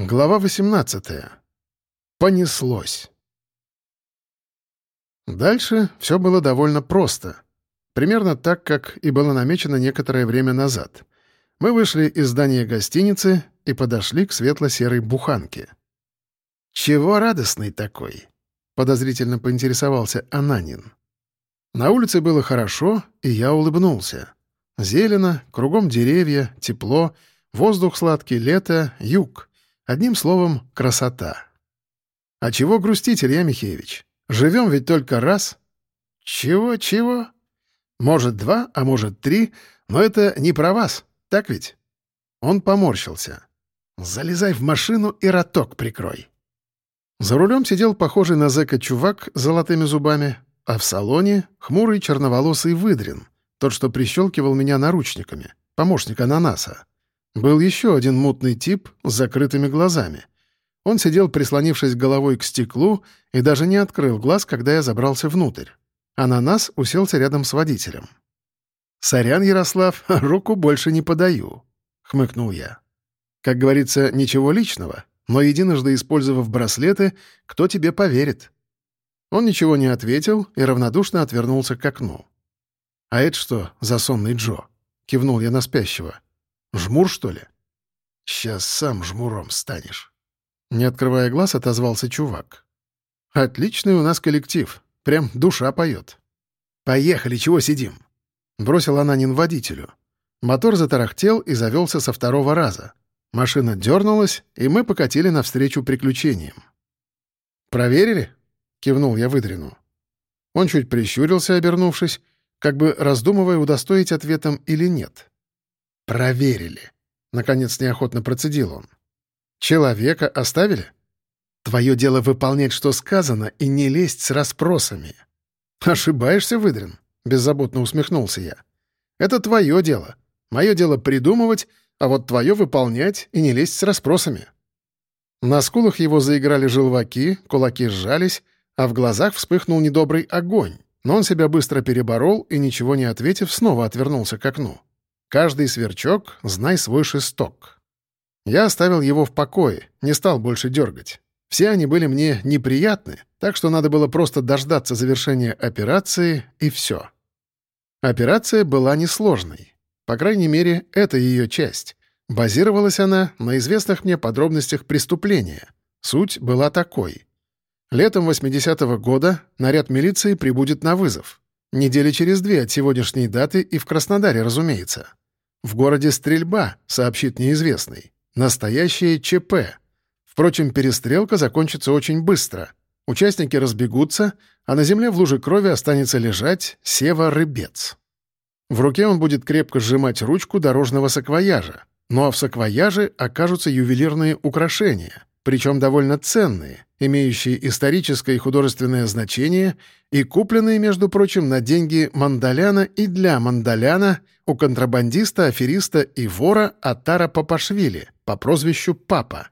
Глава 18. Понеслось. Дальше все было довольно просто. Примерно так, как и было намечено некоторое время назад. Мы вышли из здания гостиницы и подошли к светло-серой буханке. «Чего радостный такой?» — подозрительно поинтересовался Ананин. На улице было хорошо, и я улыбнулся. Зелено, кругом деревья, тепло, воздух сладкий, лето, юг — Одним словом, красота. А чего грустить, Илья Михеевич? Живем ведь только раз. Чего-чего? Может, два, а может, три, но это не про вас, так ведь? Он поморщился. Залезай в машину и роток прикрой. За рулем сидел похожий на зэка чувак с золотыми зубами, а в салоне — хмурый черноволосый выдрин, тот, что прищелкивал меня наручниками, помощник ананаса. Был еще один мутный тип с закрытыми глазами. Он сидел, прислонившись головой к стеклу, и даже не открыл глаз, когда я забрался внутрь. Ананас уселся рядом с водителем. «Сорян, Ярослав, руку больше не подаю», — хмыкнул я. «Как говорится, ничего личного, но единожды использовав браслеты, кто тебе поверит?» Он ничего не ответил и равнодушно отвернулся к окну. «А это что за сонный Джо?» — кивнул я на спящего. Жмур, что ли? Сейчас сам жмуром станешь. Не открывая глаз, отозвался чувак. Отличный у нас коллектив. Прям душа поет. Поехали, чего сидим? Бросил Ананин водителю. Мотор затарахтел и завелся со второго раза. Машина дернулась, и мы покатили навстречу приключениям. «Проверили?» — кивнул я выдрину. Он чуть прищурился, обернувшись, как бы раздумывая, удостоить ответом или нет. «Проверили», — наконец неохотно процедил он. «Человека оставили? Твое дело выполнять, что сказано, и не лезть с расспросами». «Ошибаешься, Выдрин», — беззаботно усмехнулся я. «Это твое дело. Мое дело придумывать, а вот твое выполнять и не лезть с расспросами». На скулах его заиграли желваки, кулаки сжались, а в глазах вспыхнул недобрый огонь, но он себя быстро переборол и, ничего не ответив, снова отвернулся к окну. Каждый сверчок — знай свой шесток. Я оставил его в покое, не стал больше дергать. Все они были мне неприятны, так что надо было просто дождаться завершения операции, и все. Операция была несложной. По крайней мере, это ее часть. Базировалась она на известных мне подробностях преступления. Суть была такой. Летом 80-го года наряд милиции прибудет на вызов. Недели через две от сегодняшней даты и в Краснодаре, разумеется. В городе стрельба, сообщит неизвестный. Настоящее ЧП. Впрочем, перестрелка закончится очень быстро. Участники разбегутся, а на земле в луже крови останется лежать Сева-рыбец. В руке он будет крепко сжимать ручку дорожного саквояжа. Ну а в саквояже окажутся ювелирные украшения причем довольно ценные, имеющие историческое и художественное значение и купленные, между прочим, на деньги Мандаляна и для Мандаляна у контрабандиста, афериста и вора Атара Папашвили по прозвищу Папа.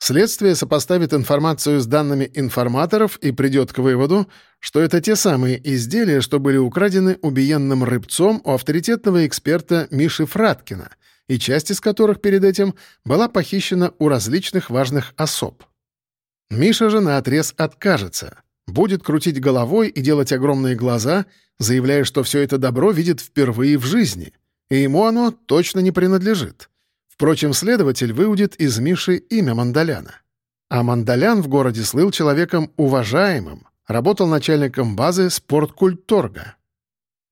Следствие сопоставит информацию с данными информаторов и придет к выводу, что это те самые изделия, что были украдены убиенным рыбцом у авторитетного эксперта Миши Фраткина — и часть из которых перед этим была похищена у различных важных особ. Миша же наотрез откажется, будет крутить головой и делать огромные глаза, заявляя, что все это добро видит впервые в жизни, и ему оно точно не принадлежит. Впрочем, следователь выудит из Миши имя Мандаляна. А Мандалян в городе слыл человеком уважаемым, работал начальником базы спорткультторга.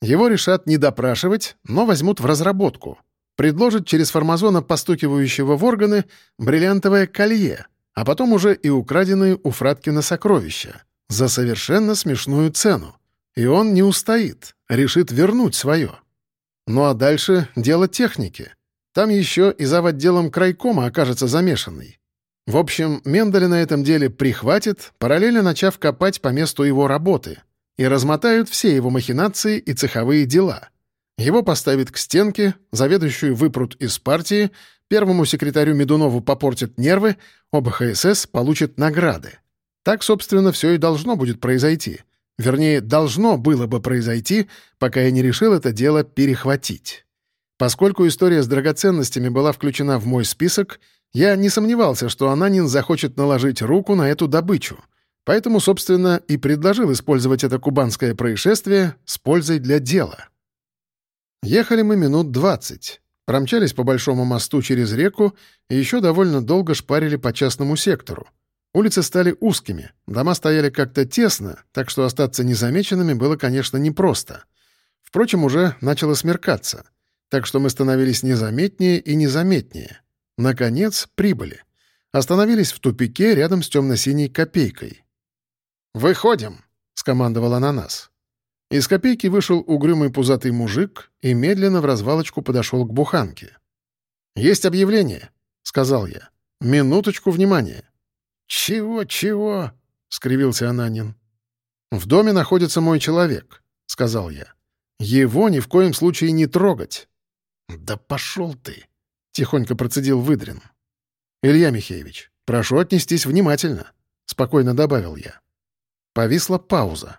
Его решат не допрашивать, но возьмут в разработку — предложит через фармазона, постукивающего в органы, бриллиантовое колье, а потом уже и украденные у Фраткина сокровища за совершенно смешную цену. И он не устоит, решит вернуть свое. Ну а дальше дело техники. Там еще и зав. отделом крайкома окажется замешанный. В общем, Менделя на этом деле прихватит, параллельно начав копать по месту его работы, и размотают все его махинации и цеховые дела — его поставят к стенке, заведующую выпрут из партии, первому секретарю Медунову попортят нервы, оба ХСС получат награды. Так, собственно, все и должно будет произойти. Вернее, должно было бы произойти, пока я не решил это дело перехватить. Поскольку история с драгоценностями была включена в мой список, Я не сомневался, что Ананин захочет наложить руку на эту добычу. Поэтому, собственно, и предложил использовать это кубанское происшествие с пользой для дела. Ехали мы минут двадцать. Промчались по большому мосту через реку и еще довольно долго шпарили по частному сектору. Улицы стали узкими, дома стояли как-то тесно, так что остаться незамеченными было, конечно, непросто. Впрочем, уже начало смеркаться, так что мы становились незаметнее и незаметнее. Наконец, прибыли. Остановились в тупике рядом с темно-синей копейкой. «Выходим!» — скомандовал ананас. Из копейки вышел угрюмый пузатый мужик и медленно в развалочку подошел к буханке. «Есть объявление», — сказал я. «Минуточку внимания». «Чего, чего?» — скривился Ананин. «В доме находится мой человек», — сказал я. «Его ни в коем случае не трогать». «Да пошел ты!» — тихонько процедил Выдрин. «Илья Михеевич, прошу отнестись внимательно», — спокойно добавил я. Повисла пауза.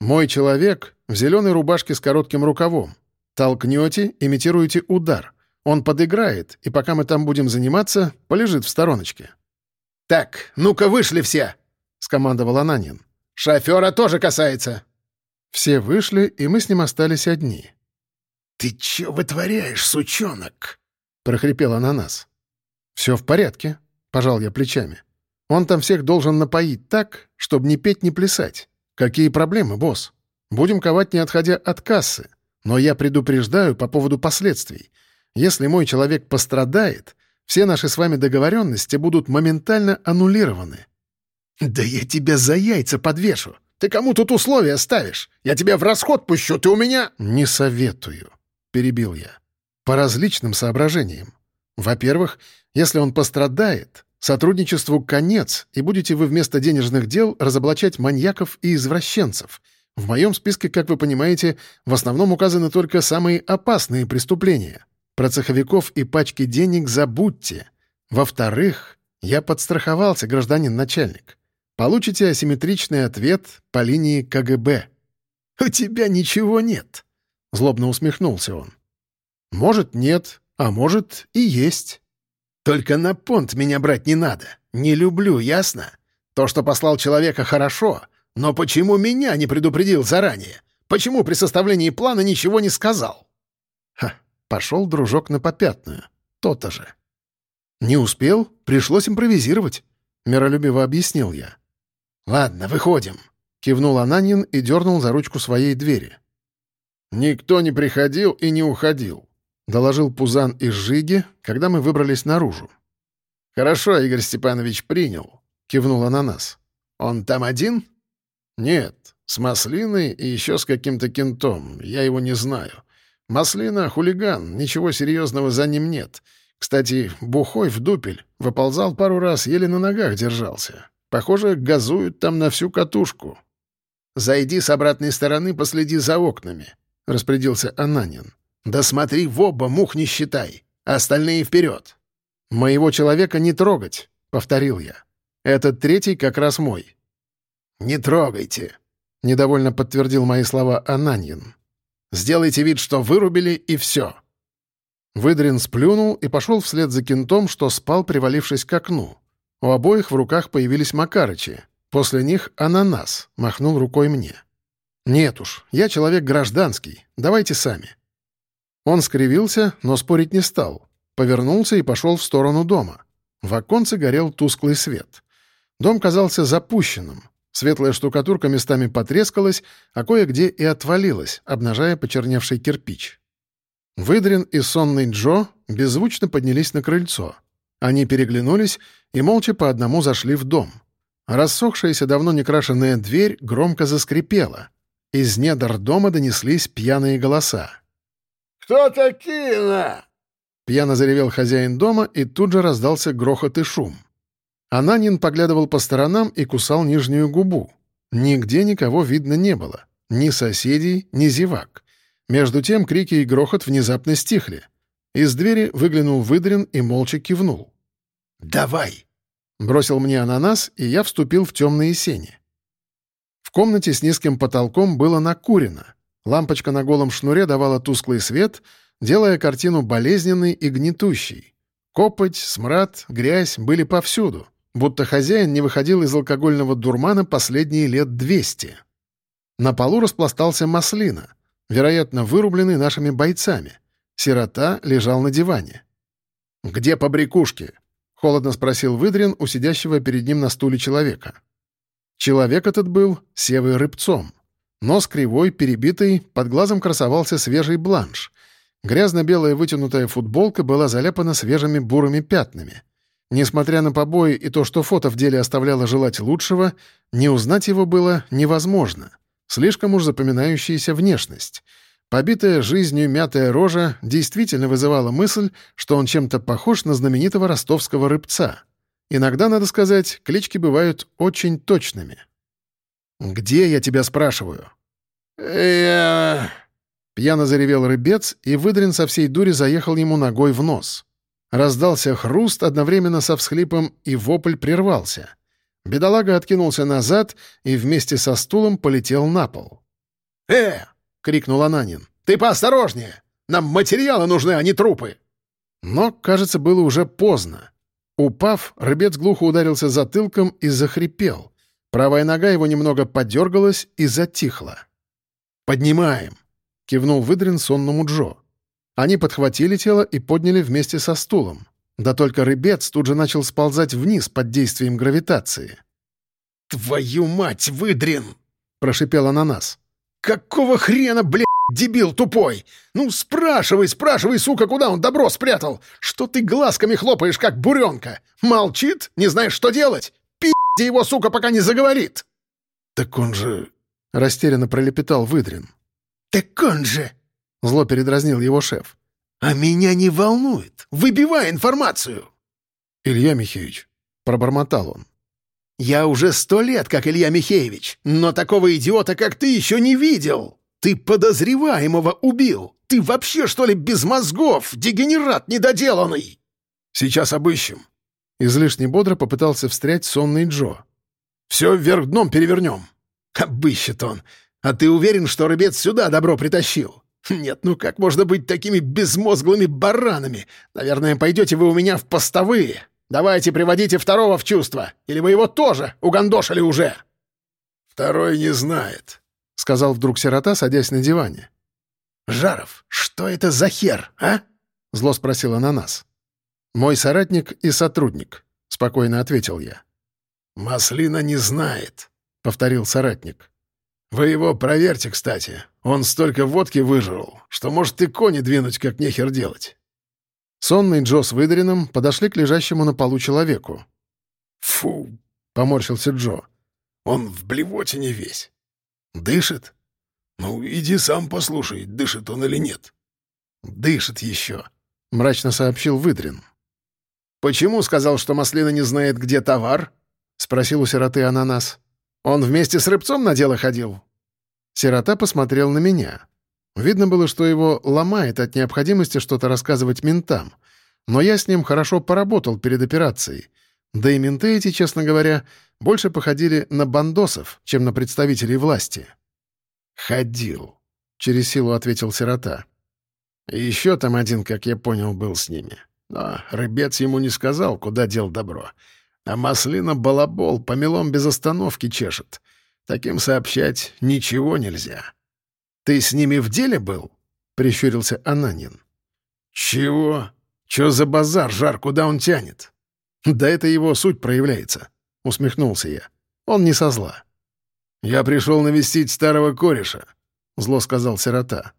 «Мой человек в зеленой рубашке с коротким рукавом. Толкнете, имитируете удар. Он подыграет, и пока мы там будем заниматься, полежит в стороночке». «Так, ну-ка вышли все!» — скомандовал Ананин. «Шофера тоже касается!» Все вышли, и мы с ним остались одни. «Ты чё вытворяешь, сучонок?» — прохрипел ананас. «Все в порядке», — пожал я плечами. «Он там всех должен напоить так, чтобы не петь, не плясать. «Какие проблемы, босс? Будем ковать, не отходя от кассы. Но я предупреждаю по поводу последствий. Если мой человек пострадает, все наши с вами договоренности будут моментально аннулированы». «Да я тебя за яйца подвешу! Ты кому тут условия ставишь? Я тебя в расход пущу, ты у меня...» «Не советую», — перебил я. «По различным соображениям. Во-первых, если он пострадает, Сотрудничеству конец, и будете вы вместо денежных дел разоблачать маньяков и извращенцев. В моем списке, как вы понимаете, в основном указаны только самые опасные преступления. Про цеховиков и пачки денег забудьте. Во-вторых, я подстраховался, гражданин начальник. Получите асимметричный ответ по линии КГБ. «У тебя ничего нет», — злобно усмехнулся он. «Может, нет, а может, и есть». Только на понт меня брать не надо. Не люблю, ясно? То, что послал человека, хорошо. Но почему меня не предупредил заранее? Почему при составлении плана ничего не сказал? Ха, пошел дружок на попятную. То-то же. Не успел, пришлось импровизировать. Миролюбиво объяснил я. «Ладно, выходим», — кивнул Ананин и дернул за ручку своей двери. «Никто не приходил и не уходил. — доложил Пузан из Жиги, когда мы выбрались наружу. «Хорошо, Игорь Степанович принял», — кивнула на нас. «Он там один?» «Нет, с Маслиной и еще с каким-то кентом. Я его не знаю. Маслина — хулиган, ничего серьезного за ним нет. Кстати, бухой в дупель. Выползал пару раз, еле на ногах держался. Похоже, газуют там на всю катушку». «Зайди с обратной стороны, последи за окнами», — распорядился Ананин. «Да смотри в оба, мух не считай, а остальные вперед!» «Моего человека не трогать», — повторил я. «Этот третий как раз мой». «Не трогайте», — недовольно подтвердил мои слова Ананьин. «Сделайте вид, что вырубили, и все». Выдрин сплюнул и пошел вслед за кентом, что спал, привалившись к окну. У обоих в руках появились Макарычи. После них ананас махнул рукой мне. «Нет уж, я человек гражданский. Давайте сами». Он скривился, но спорить не стал. Повернулся и пошел в сторону дома. В оконце горел тусклый свет. Дом казался запущенным. Светлая штукатурка местами потрескалась, а кое-где и отвалилась, обнажая почерневший кирпич. Выдрин и сонный Джо беззвучно поднялись на крыльцо. Они переглянулись и молча по одному зашли в дом. Рассохшаяся давно некрашенная дверь громко заскрипела. Из недр дома донеслись пьяные голоса. «Кто такие-на?» Пьяно заревел хозяин дома, и тут же раздался грохот и шум. Ананин поглядывал по сторонам и кусал нижнюю губу. Нигде никого видно не было. Ни соседей, ни зевак. Между тем крики и грохот внезапно стихли. Из двери выглянул Выдрин и молча кивнул. «Давай!» — бросил мне ананас, и я вступил в темные сени. В комнате с низким потолком было накурено. Лампочка на голом шнуре давала тусклый свет, делая картину болезненной и гнетущей. Копоть, смрад, грязь были повсюду, будто хозяин не выходил из алкогольного дурмана последние лет двести. На полу распластался маслина, вероятно, вырубленный нашими бойцами. Сирота лежал на диване. «Где побрякушки?» — холодно спросил Выдрин у сидящего перед ним на стуле человека. Человек этот был севой рыбцом. Нос кривой, перебитый, под глазом красовался свежий бланш. Грязно-белая вытянутая футболка была заляпана свежими бурыми пятнами. Несмотря на побои и то, что фото в деле оставляло желать лучшего, не узнать его было невозможно. Слишком уж запоминающаяся внешность. Побитая жизнью мятая рожа действительно вызывала мысль, что он чем-то похож на знаменитого ростовского рыбца. Иногда, надо сказать, клички бывают очень точными. «Где я тебя спрашиваю?» «Я...» Пьяно заревел рыбец, и выдрин со всей дури заехал ему ногой в нос. Раздался хруст одновременно со всхлипом, и вопль прервался. Бедолага откинулся назад и вместе со стулом полетел на пол. «Э!» — крикнул Ананин. «Ты поосторожнее! Нам материалы нужны, а не трупы!» Но, кажется, было уже поздно. Упав, рыбец глухо ударился затылком и захрипел. Правая нога его немного подергалась и затихла. «Поднимаем!» — кивнул выдрин сонному Джо. Они подхватили тело и подняли вместе со стулом. Да только рыбец тут же начал сползать вниз под действием гравитации. «Твою мать, выдрин!» — прошипел ананас. «Какого хрена, блядь, дебил тупой? Ну, спрашивай, спрашивай, сука, куда он добро спрятал? Что ты глазками хлопаешь, как буренка? Молчит? Не знаешь, что делать? Пи***те его, сука, пока не заговорит!» «Так он же...» — растерянно пролепетал выдрин. «Так он же...» — зло передразнил его шеф. «А меня не волнует. Выбивай информацию!» «Илья Михеевич», — пробормотал он. «Я уже сто лет, как Илья Михеевич, но такого идиота, как ты, еще не видел. Ты подозреваемого убил. Ты вообще, что ли, без мозгов, дегенерат недоделанный?» «Сейчас обыщем». Излишне бодро попытался встрять сонный Джо. «Все вверх дном перевернем». «Обыщет он. А ты уверен, что рыбец сюда добро притащил? Нет, ну как можно быть такими безмозглыми баранами? Наверное, пойдете вы у меня в постовые. Давайте приводите второго в чувство. Или вы его тоже угандошили уже?» «Второй не знает», — сказал вдруг сирота, садясь на диване. «Жаров, что это за хер, а?» — зло спросил ананас. «Мой соратник и сотрудник», — спокойно ответил я. «Маслина не знает», — повторил соратник. «Вы его проверьте, кстати. Он столько водки выжрал, что может и кони двинуть, как нехер делать». Сонный Джо с выдарином подошли к лежащему на полу человеку. «Фу!» — поморщился Джо. «Он в блевотине весь. Дышит?» «Ну, иди сам послушай, дышит он или нет». «Дышит еще», — мрачно сообщил Выдрин. «Почему сказал, что Маслина не знает, где товар?» — спросил у сироты ананас. «Он вместе с рыбцом на дело ходил?» Сирота посмотрел на меня. Видно было, что его ломает от необходимости что-то рассказывать ментам. Но я с ним хорошо поработал перед операцией. Да и менты эти, честно говоря, больше походили на бандосов, чем на представителей власти. «Ходил», — через силу ответил сирота. «И еще там один, как я понял, был с ними. Но рыбец ему не сказал, куда дел добро. А маслина балабол по мелом без остановки чешет. Таким сообщать ничего нельзя. «Ты с ними в деле был?» — прищурился Ананин. «Чего? Чё за базар, жар, куда он тянет?» «Да это его суть проявляется», — усмехнулся я. «Он не со зла». «Я пришел навестить старого кореша», — зло сказал сирота.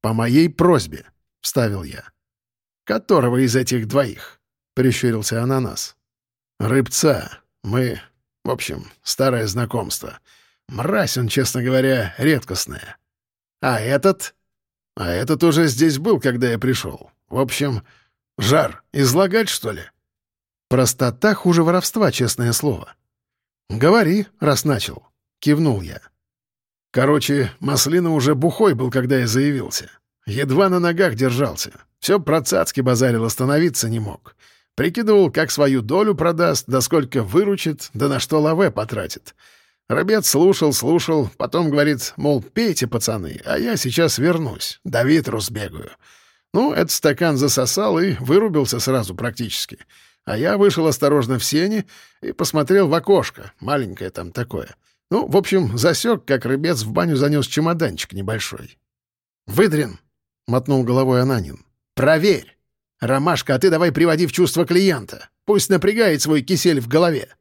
«По моей просьбе», — вставил я. «Которого из этих двоих?» — прищурился ананас. Рыбца. Мы... В общем, старое знакомство. Мразь он, честно говоря, редкостная. А этот? А этот уже здесь был, когда я пришел. В общем, жар. Излагать, что ли? Простота хуже воровства, честное слово. «Говори, раз начал», — кивнул я. Короче, Маслина уже бухой был, когда я заявился. Едва на ногах держался. Все про цацки базарил, остановиться не мог. Прикидывал, как свою долю продаст, да сколько выручит, да на что лаве потратит. Рабец слушал, слушал, потом говорит, мол, пейте, пацаны, а я сейчас вернусь, до ветру сбегаю. Ну, этот стакан засосал и вырубился сразу практически. А я вышел осторожно в сене и посмотрел в окошко, маленькое там такое. Ну, в общем, засек, как рыбец в баню занес чемоданчик небольшой. «Выдрин!» — мотнул головой Ананин. «Проверь! Ромашка, а ты давай приводи в чувство клиента. Пусть напрягает свой кисель в голове».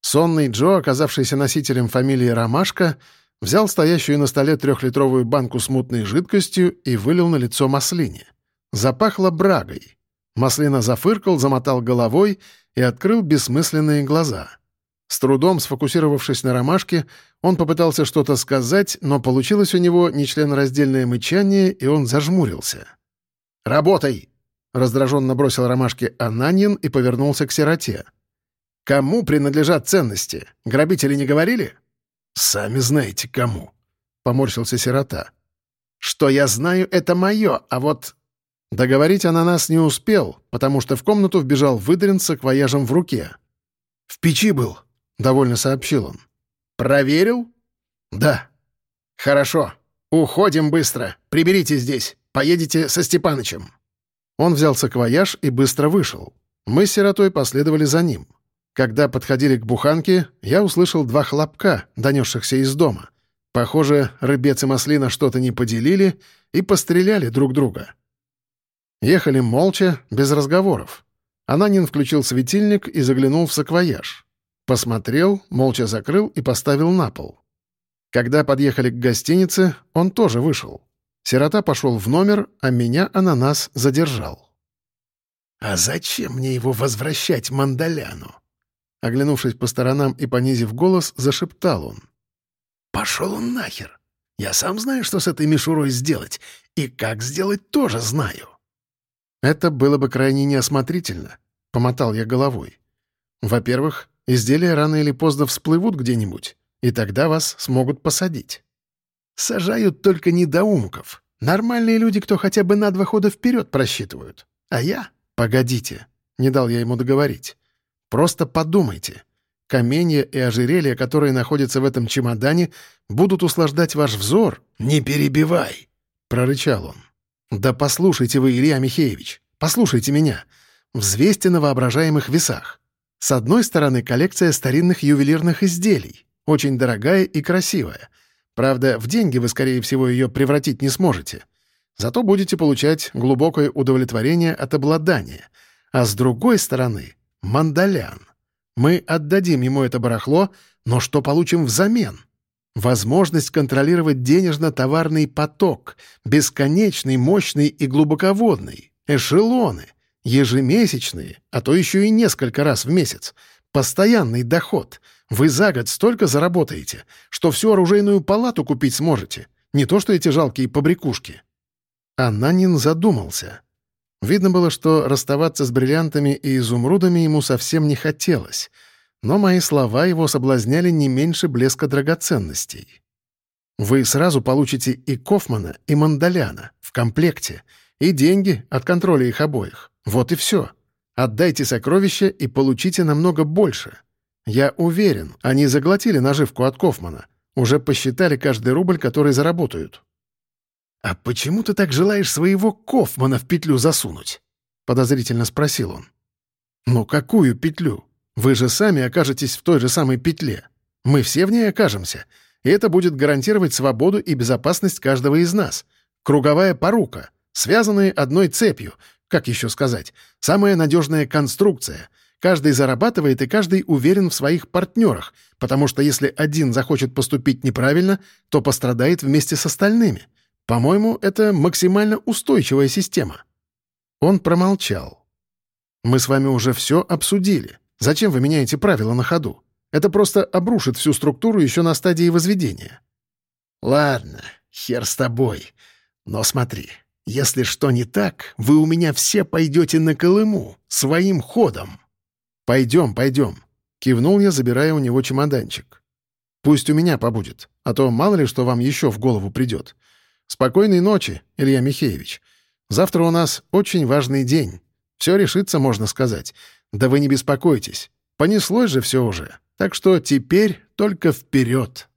Сонный Джо, оказавшийся носителем фамилии Ромашка, взял стоящую на столе трехлитровую банку с мутной жидкостью и вылил на лицо маслине. Запахло брагой. Маслина зафыркал, замотал головой и открыл бессмысленные глаза. С трудом сфокусировавшись на ромашке, он попытался что-то сказать, но получилось у него нечленораздельное мычание, и он зажмурился. «Работай!» — раздраженно бросил ромашке Ананин и повернулся к сироте. «Кому принадлежат ценности? Грабители не говорили?» «Сами знаете, кому», — поморщился сирота. «Что я знаю, это мое, а вот...» Договорить ананас не успел, потому что в комнату вбежал выдрин с аквояжем в руке. «В печи был», — довольно сообщил он. «Проверил?» «Да». «Хорошо. Уходим быстро. Приберите здесь. Поедете со Степанычем». Он взял саквояж и быстро вышел. Мы с сиротой последовали за ним. Когда подходили к буханке, я услышал два хлопка, донесшихся из дома. Похоже, рыбец и маслина что-то не поделили и постреляли друг друга. Ехали молча, без разговоров. Ананин включил светильник и заглянул в саквояж. Посмотрел, молча закрыл и поставил на пол. Когда подъехали к гостинице, он тоже вышел. Сирота пошел в номер, а меня ананас задержал. «А зачем мне его возвращать Мандаляну?» Оглянувшись по сторонам и понизив голос, зашептал он. «Пошел он нахер! Я сам знаю, что с этой мишурой сделать, и как сделать тоже знаю». «Это было бы крайне неосмотрительно», — помотал я головой. «Во-первых, изделия рано или поздно всплывут где-нибудь, и тогда вас смогут посадить». «Сажают только недоумков. Нормальные люди, кто хотя бы на два хода вперед просчитывают. А я...» «Погодите», — не дал я ему договорить. Просто подумайте. Каменья и ожерелья, которые находятся в этом чемодане, будут услаждать ваш взор. «Не перебивай!» — прорычал он. «Да послушайте вы, Илья Михеевич, послушайте меня. Взвесьте на воображаемых весах. С одной стороны, коллекция старинных ювелирных изделий, очень дорогая и красивая. Правда, в деньги вы, скорее всего, ее превратить не сможете. Зато будете получать глубокое удовлетворение от обладания. А с другой стороны, Мандалян. Мы отдадим ему это барахло, но что получим взамен? Возможность контролировать денежно-товарный поток, бесконечный, мощный и глубоководный, эшелоны, ежемесячные, а то еще и несколько раз в месяц, постоянный доход. Вы за год столько заработаете, что всю оружейную палату купить сможете, не то что эти жалкие побрякушки. Ананин задумался. Видно было, что расставаться с бриллиантами и изумрудами ему совсем не хотелось, но мои слова его соблазняли не меньше блеска драгоценностей. Вы сразу получите и Кофмана, и Мандаляна в комплекте, и деньги от контроля их обоих. Вот и все. Отдайте сокровища и получите намного больше. Я уверен, они заглотили наживку от Кофмана, уже посчитали каждый рубль, который заработают. «А почему ты так желаешь своего Кофмана в петлю засунуть?» — подозрительно спросил он. «Ну какую петлю? Вы же сами окажетесь в той же самой петле. Мы все в ней окажемся, и это будет гарантировать свободу и безопасность каждого из нас. Круговая порука, связанные одной цепью, как еще сказать, самая надежная конструкция. Каждый зарабатывает, и каждый уверен в своих партнерах, потому что если один захочет поступить неправильно, то пострадает вместе с остальными. По-моему, это максимально устойчивая система». Он промолчал. «Мы с вами уже все обсудили. Зачем вы меняете правила на ходу? Это просто обрушит всю структуру еще на стадии возведения». «Ладно, хер с тобой. Но смотри, если что не так, вы у меня все пойдете на Колыму, своим ходом». «Пойдем, пойдем», — кивнул я, забирая у него чемоданчик. «Пусть у меня побудет, а то мало ли что вам еще в голову придет. Спокойной ночи, Илья Михеевич. Завтра у нас очень важный день. Все решится, можно сказать. Да вы не беспокойтесь. Понеслось же все уже. Так что теперь только вперед.